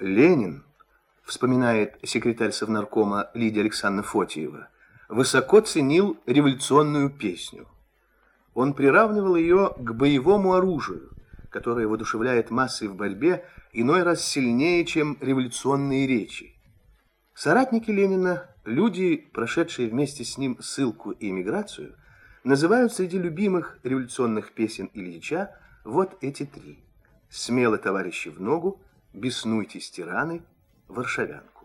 Ленин, вспоминает секретарь Совнаркома Лидия Александровна Фотиева, высоко ценил революционную песню. Он приравнивал ее к боевому оружию, которое воодушевляет массы в борьбе иной раз сильнее, чем революционные речи. Соратники Ленина, люди, прошедшие вместе с ним ссылку и эмиграцию, называют среди любимых революционных песен Ильича вот эти три. «Смело, товарищи, в ногу», «Беснуйтесь, тираны», «Варшавянку».